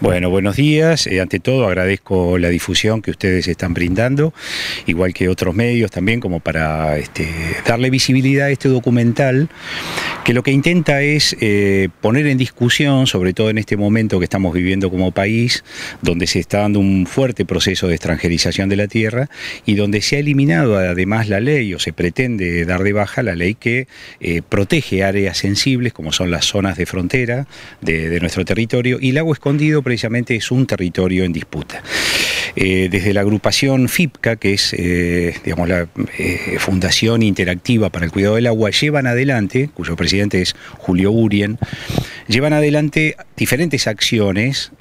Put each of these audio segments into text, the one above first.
Bueno, buenos días. Eh, ante todo agradezco la difusión que ustedes están brindando, igual que otros medios también, como para este, darle visibilidad a este documental, que lo que intenta es eh, poner en discusión, sobre todo en este momento que estamos viviendo como país, donde se está dando un fuerte proceso de extranjerización de la tierra y donde se ha eliminado además la ley o se pretende dar de baja la ley que eh, protege áreas sensibles como son las zonas de frontera de, de nuestro territorio y el agua escondido precisamente es un territorio en disputa. Eh, desde la agrupación FIPCA, que es eh, digamos, la eh, Fundación Interactiva para el Cuidado del Agua, llevan adelante, cuyo presidente es Julio Urien, llevan adelante diferentes acciones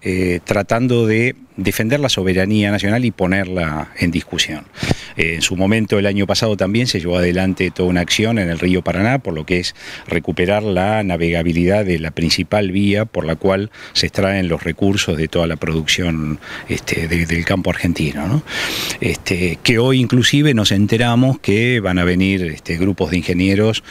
tratando de defender la soberanía nacional y ponerla en discusión. En su momento, el año pasado también se llevó adelante toda una acción en el río Paraná, por lo que es recuperar la navegabilidad de la principal vía por la cual se extraen los recursos de toda la producción este, del campo argentino. Este, que hoy inclusive nos enteramos que van a venir este, grupos de ingenieros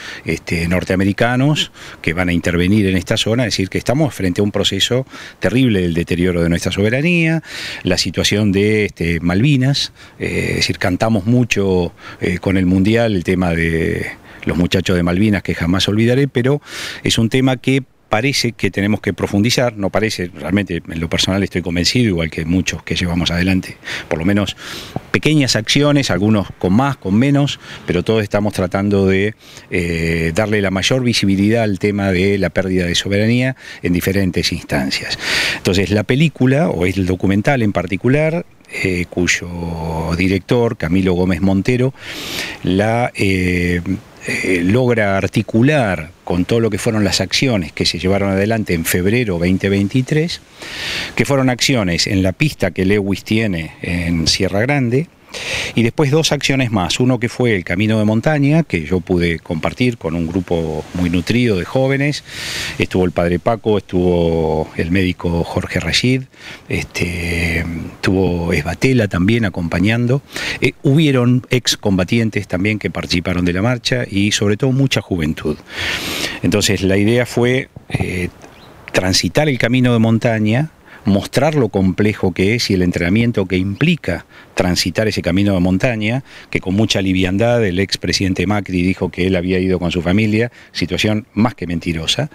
norteamericanos que van a intervenir en esta zona, es decir, que estamos frente a un proceso terrible del deterioro de nuestra soberanía, la situación de Malvinas, eh, es decir, cantamos mucho eh, con el Mundial el tema de los muchachos de Malvinas que jamás olvidaré, pero es un tema que parece que tenemos que profundizar, no parece, realmente en lo personal estoy convencido, igual que muchos que llevamos adelante, por lo menos pequeñas acciones, algunos con más, con menos, pero todos estamos tratando de eh, darle la mayor visibilidad al tema de la pérdida de soberanía en diferentes instancias. Entonces la película, o el documental en particular, eh, cuyo director, Camilo Gómez Montero, la... Eh, eh, logra articular con todo lo que fueron las acciones que se llevaron adelante en febrero 2023, que fueron acciones en la pista que Lewis tiene en Sierra Grande, y después dos acciones más, uno que fue el Camino de Montaña, que yo pude compartir con un grupo muy nutrido de jóvenes, estuvo el padre Paco, estuvo el médico Jorge Rashid, este, estuvo Esbatela también acompañando, eh, hubieron excombatientes también que participaron de la marcha y sobre todo mucha juventud. Entonces la idea fue eh, transitar el camino de montaña, mostrar lo complejo que es y el entrenamiento que implica transitar ese camino de montaña, que con mucha liviandad el expresidente Macri dijo que él había ido con su familia, situación más que mentirosa.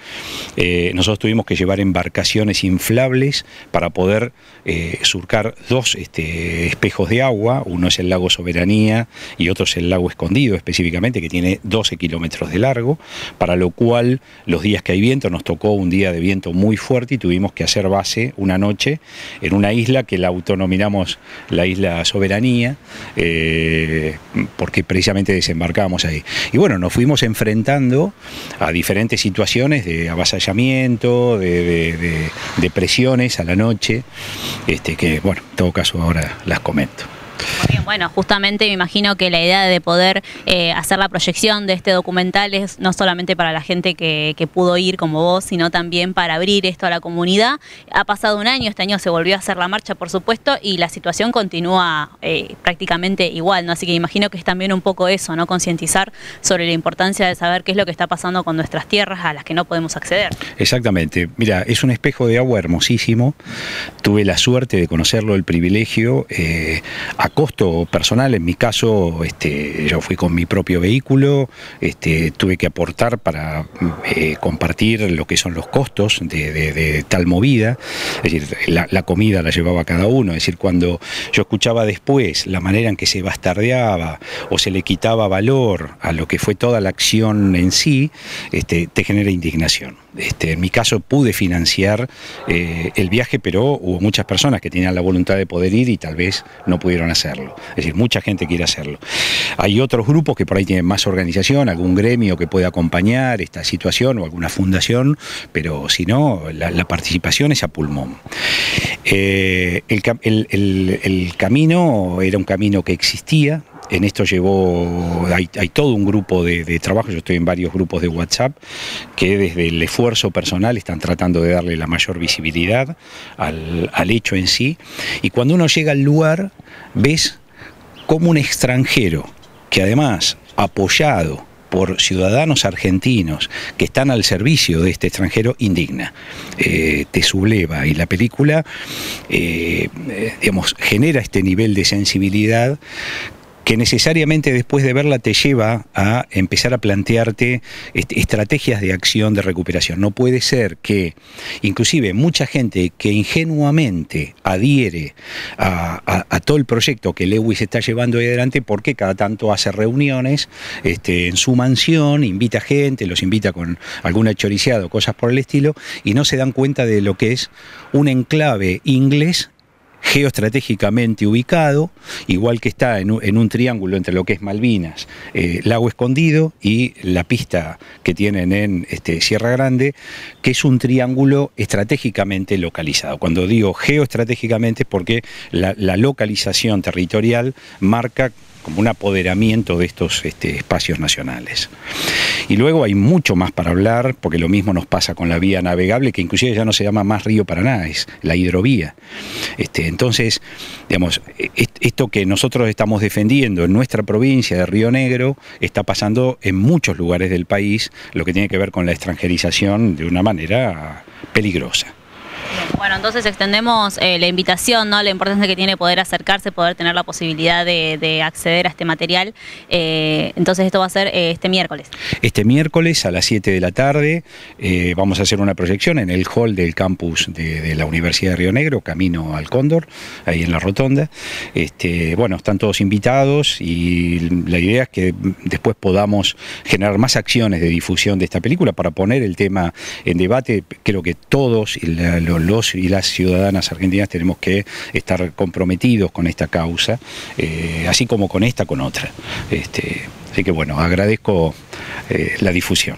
Eh, nosotros tuvimos que llevar embarcaciones inflables para poder eh, surcar dos este, espejos de agua, uno es el lago Soberanía y otro es el lago Escondido específicamente, que tiene 12 kilómetros de largo, para lo cual los días que hay viento nos tocó un día de viento muy fuerte y tuvimos que hacer base una noche en una isla que la autonominamos la isla soberanía, eh, porque precisamente desembarcábamos ahí. Y bueno, nos fuimos enfrentando a diferentes situaciones de avasallamiento, de, presiones a la noche, este, que bueno, en todo caso ahora las comento bueno, justamente me imagino que la idea de poder eh, hacer la proyección de este documental es no solamente para la gente que, pudo ir como vos, sino también para abrir esto a la comunidad. Ha pasado un año, este año se volvió a hacer la marcha, por supuesto, y la situación continúa eh, prácticamente igual, ¿no? Así que imagino que es también un poco eso, ¿no? Concientizar sobre la importancia de saber qué es lo que está pasando con nuestras tierras a las que no podemos acceder. Exactamente. Mira, es un espejo de agua hermosísimo. Tuve la suerte de conocerlo, el privilegio, eh, a costo personal, en mi caso, este, yo fui con mi propio vehículo, este, tuve que aportar para eh, compartir lo que son los costos de, tal movida, es decir, la, comida la llevaba cada uno, es decir, cuando yo escuchaba después la manera en que se bastardeaba o se le quitaba valor a lo que fue toda la acción en sí, este, te genera indignación. Este, en mi caso pude financiar eh, el viaje, pero hubo muchas personas que tenían la voluntad de poder ir y tal vez no pudieron hacerlo. Es decir, mucha gente quiere hacerlo. Hay otros grupos que por ahí tienen más organización, algún gremio que puede acompañar esta situación o alguna fundación, pero si no, la, participación es a pulmón. Eh, el camino era un camino que existía, en esto llevó, hay, todo un grupo de, trabajo, yo estoy en varios grupos de WhatsApp, que desde el esfuerzo personal están tratando de darle la mayor visibilidad al, hecho en sí. Y cuando uno llega al lugar, ves como un extranjero, que además, apoyado por ciudadanos argentinos que están al servicio de este extranjero indigna, eh, te subleva y la película, eh, eh, digamos, genera este nivel de sensibilidad que necesariamente después de verla te lleva a empezar a plantearte estrategias de acción de recuperación. No puede ser que inclusive mucha gente que ingenuamente adhiere a, todo el proyecto que Lewis está llevando adelante porque cada tanto hace reuniones este, en su mansión, invita gente, los invita con alguna choriciada o cosas por el estilo y no se dan cuenta de lo que es un enclave inglés geoestratégicamente ubicado, igual que está en un, triángulo entre lo que es Malvinas, eh, Lago Escondido y la pista que tienen en este, Sierra Grande, que es un triángulo estratégicamente localizado. Cuando digo geoestratégicamente es porque la, la localización territorial marca como un apoderamiento de estos este, espacios nacionales. Y luego hay mucho más para hablar, porque lo mismo nos pasa con la vía navegable, que inclusive ya no se llama más río Paraná, es la hidrovía. Este, entonces, digamos, esto que nosotros estamos defendiendo en nuestra provincia de Río Negro está pasando en muchos lugares del país, lo que tiene que ver con la extranjerización de una manera peligrosa. Bueno, entonces extendemos eh, la invitación, ¿no? La importancia que tiene poder acercarse, poder tener la posibilidad de, acceder a este material. Eh, entonces esto va a ser eh, este miércoles. Este miércoles a las 7 de la tarde vamos a hacer una proyección en el hall del campus de, la Universidad de Río Negro, camino al Cóndor, ahí en la rotonda. Este, bueno, están todos invitados y la idea es que después podamos generar más acciones de difusión de esta película para poner el tema en debate. Creo que todos los y las ciudadanas argentinas tenemos que estar comprometidos con esta causa, eh, así como con esta, con otra. Este, así que bueno, agradezco eh, la difusión.